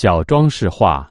小装饰画。